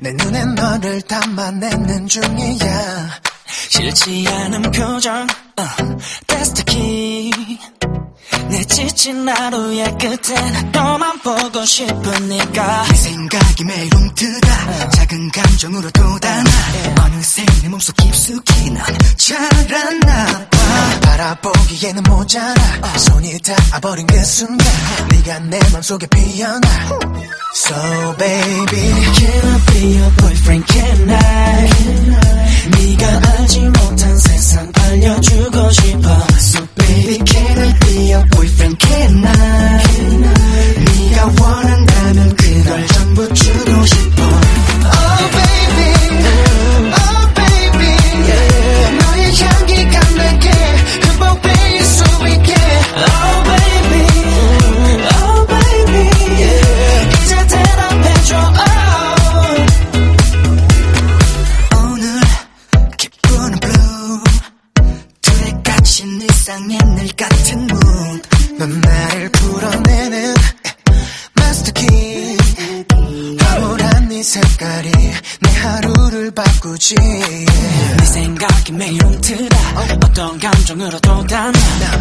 내 눈에 너를 담아내는 중이야. 싫지 않은 표정 uh, That's the key. 내 지친 하루의 끝엔 너만 보고 싶으니까. 네 생각이 매일 움트다. 작은 감정으로 돋아나 어느새 내 몸속 깊숙이 넌 자랐나 봐. 바라보기에는 모자라. 손이 닿아버린 그 순간 네가 내 맘속에 피어나 So baby Can I be your boyfriend can I 네가 알지 갇힌 일상의 늘 같은 mood. 넌 나를 풀어내는 마스터키 황홀한 네 색깔이 내 하루를 바꾸지. 네 생각이 매일 움트다 어떤 감정으로 돋아나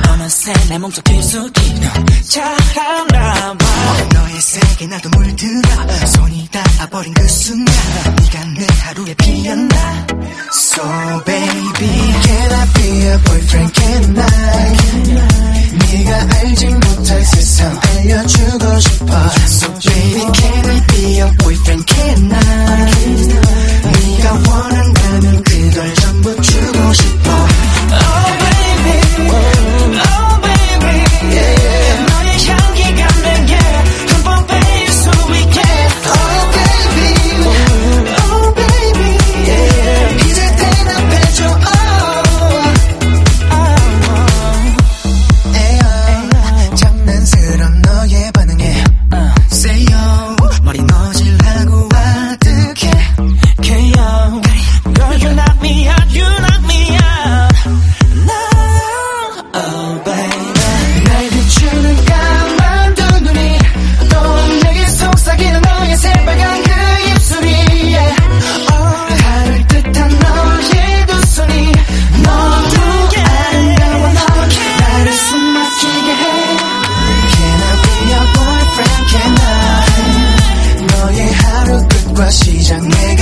어느새 내 몸속 깊숙이 넌 자라나 봐 너의 세계 나도 물들어 손이 닿아버린 그 순간 네가 내 하루에 So baby Can I be your boyfriend? Can I? 네가 알지 못할 세상 알려주고 싶어. So baby can I be a boyfriend? 可惜像。